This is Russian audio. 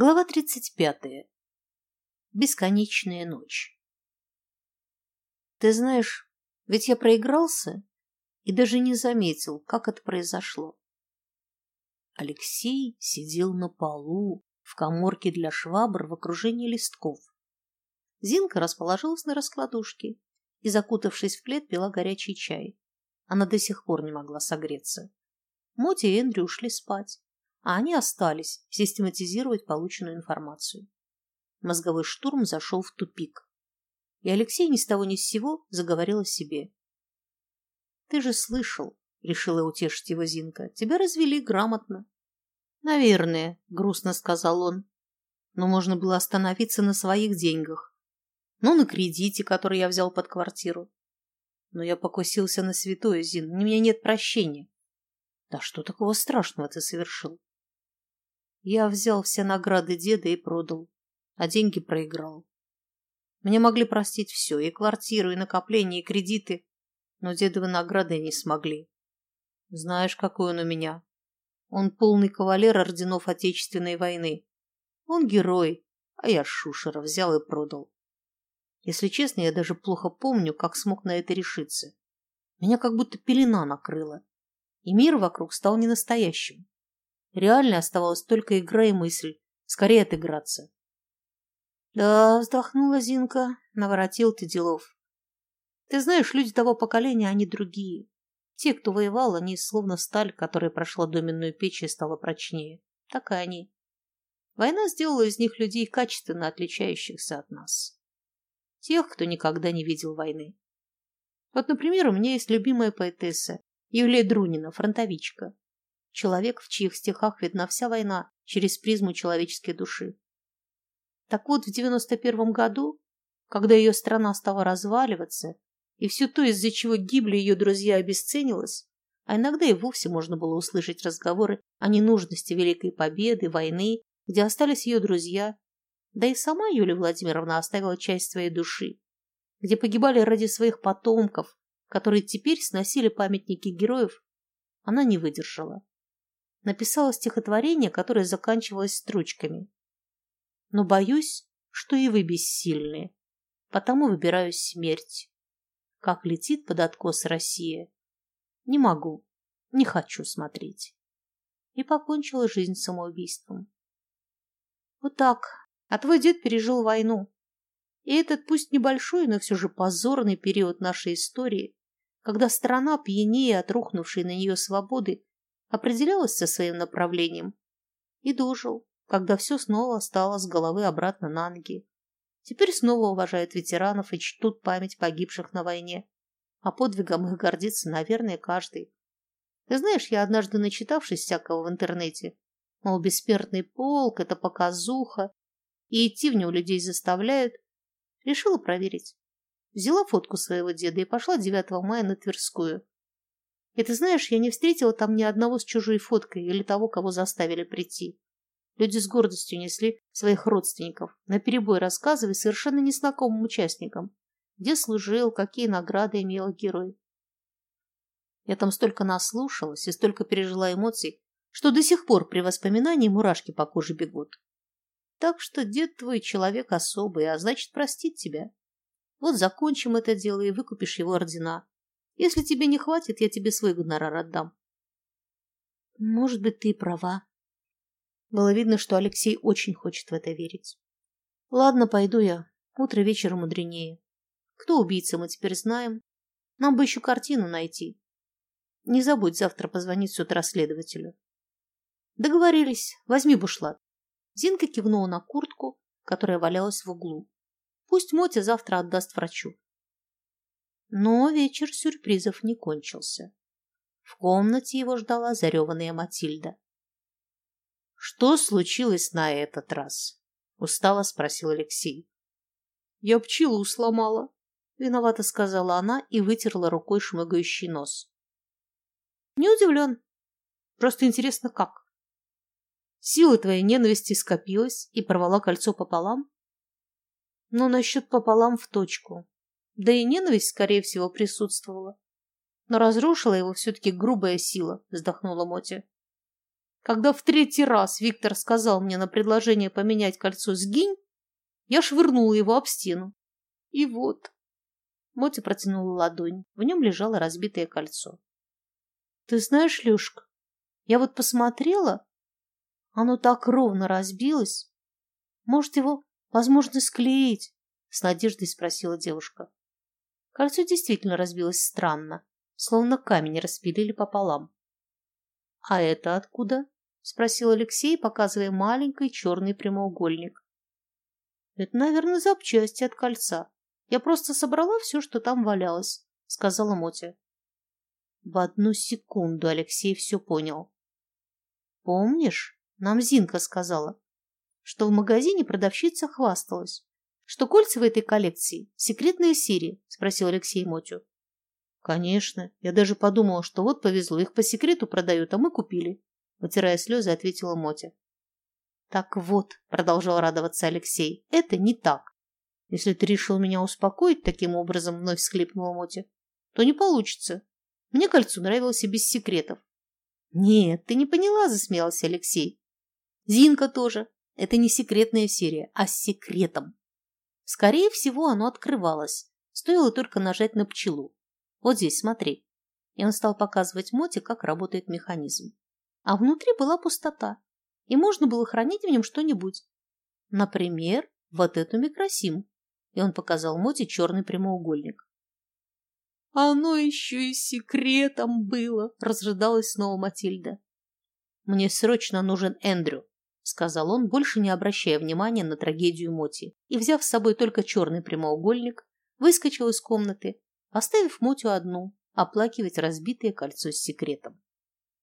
Глава тридцать пятая. Бесконечная ночь. Ты знаешь, ведь я проигрался и даже не заметил, как это произошло. Алексей сидел на полу в коморке для швабр в окружении листков. Зинка расположилась на раскладушке и, закутавшись в плед, пила горячий чай. Она до сих пор не могла согреться. Моти и Эндрю ушли спать а они остались систематизировать полученную информацию. Мозговой штурм зашел в тупик. И Алексей ни с того ни с сего заговорил о себе. «Ты же слышал», — решила утешить его Зинка, — «тебя развели грамотно». «Наверное», — грустно сказал он, — «но можно было остановиться на своих деньгах. Ну, на кредите, который я взял под квартиру. Но я покусился на святое, Зин, у меня нет прощения». «Да что такого страшного ты совершил?» Я взял все награды деда и продал, а деньги проиграл. Мне могли простить все, и квартиру, и накопления, и кредиты, но дедовы награды не смогли. Знаешь, какой он у меня? Он полный кавалер орденов Отечественной войны. Он герой, а я шушера взял и продал. Если честно, я даже плохо помню, как смог на это решиться. Меня как будто пелена накрыла, и мир вокруг стал ненастоящим. Реально оставалась только игра и мысль. Скорее отыграться. Да, вздохнула Зинка, наворотил ты делов. Ты знаешь, люди того поколения, они другие. Те, кто воевал, они словно сталь, которая прошла доменную печь и стала прочнее. Так и они. Война сделала из них людей, качественно отличающихся от нас. Тех, кто никогда не видел войны. Вот, например, у меня есть любимая поэтесса Юлия Друнина, фронтовичка человек, в чьих стихах видна вся война через призму человеческой души. Так вот, в 91 году, когда ее страна стала разваливаться, и все то, из-за чего гибли ее друзья, обесценилось, а иногда и вовсе можно было услышать разговоры о ненужности Великой Победы, войны, где остались ее друзья, да и сама Юлия Владимировна оставила часть своей души, где погибали ради своих потомков, которые теперь сносили памятники героев, она не выдержала написала стихотворение, которое заканчивалось строчками. Но боюсь, что и вы бессильны, потому выбираю смерть. Как летит под откос Россия. Не могу, не хочу смотреть. И покончила жизнь самоубийством. Вот так. А твой дед пережил войну. И этот пусть небольшой, но все же позорный период нашей истории, когда страна, пьянее от рухнувшей на нее свободы, определялась со своим направлением и дожил, когда все снова стало с головы обратно на ноги. Теперь снова уважают ветеранов и чтут память погибших на войне. А подвигом их гордится, наверное, каждый. Ты знаешь, я однажды начитавшись всякого в интернете, мол, бессмертный полк – это показуха, и идти в него людей заставляют, решила проверить. Взяла фотку своего деда и пошла 9 мая на Тверскую. И ты знаешь, я не встретила там ни одного с чужой фоткой или того, кого заставили прийти. Люди с гордостью несли своих родственников, наперебой рассказывая совершенно незнакомым участникам, где служил, какие награды имел герой. Я там столько наслушалась и столько пережила эмоций, что до сих пор при воспоминании мурашки по коже бегут. Так что дед твой человек особый, а значит, простит тебя. Вот закончим это дело и выкупишь его ордена. Если тебе не хватит, я тебе свой гонорар отдам. Может быть, ты и права. Было видно, что Алексей очень хочет в это верить. Ладно, пойду я. Утро вечера мудренее. Кто убийца, мы теперь знаем. Нам бы еще картину найти. Не забудь завтра позвонить с утра следователю. Договорились. Возьми бушлат. Зинка кивнула на куртку, которая валялась в углу. Пусть Мотя завтра отдаст врачу. Но вечер сюрпризов не кончился. В комнате его ждала зареванная Матильда. «Что случилось на этот раз?» – устало спросил Алексей. «Я пчелу сломала», – виновато сказала она и вытерла рукой шмыгающий нос. «Не удивлен. Просто интересно, как?» Сила твоей ненависти скопилась и порвала кольцо пополам? Но насчет пополам в точку. Да и ненависть, скорее всего, присутствовала. Но разрушила его все-таки грубая сила, вздохнула Мотя. Когда в третий раз Виктор сказал мне на предложение поменять кольцо «сгинь», я швырнула его об стену. И вот. Мотя протянула ладонь. В нем лежало разбитое кольцо. Ты знаешь, Люшка, я вот посмотрела, оно так ровно разбилось. Может, его возможно склеить? С надеждой спросила девушка. Кольцо действительно разбилось странно, словно камень распилили пополам. А это откуда? спросил Алексей, показывая маленький черный прямоугольник. Это, наверное, запчасти от кольца. Я просто собрала все, что там валялось, сказала Мотя. В одну секунду Алексей все понял. Помнишь, нам Зинка сказала, что в магазине продавщица хвасталась, что кольца в этой коллекции – секретная серия, спросил Алексей Мотю. Конечно, я даже подумала, что вот повезло, их по секрету продают, а мы купили. Вытирая слезы, ответила Мотя. Так вот, продолжал радоваться Алексей, это не так. Если ты решил меня успокоить таким образом, вновь всхлипнула Мотя, то не получится. Мне кольцо нравилось и без секретов. Нет, ты не поняла, засмеялся Алексей. Зинка тоже. Это не секретная серия, а с секретом. Скорее всего, оно открывалось. Стоило только нажать на пчелу. Вот здесь, смотри. И он стал показывать Моте, как работает механизм а внутри была пустота, и можно было хранить в нем что-нибудь. Например, вот эту микросим. И он показал Моте черный прямоугольник. «Оно еще и секретом было!» – разрыдалась снова Матильда. «Мне срочно нужен Эндрю», – сказал он, больше не обращая внимания на трагедию Моти, и, взяв с собой только черный прямоугольник, выскочил из комнаты, оставив Мотю одну оплакивать разбитое кольцо с секретом.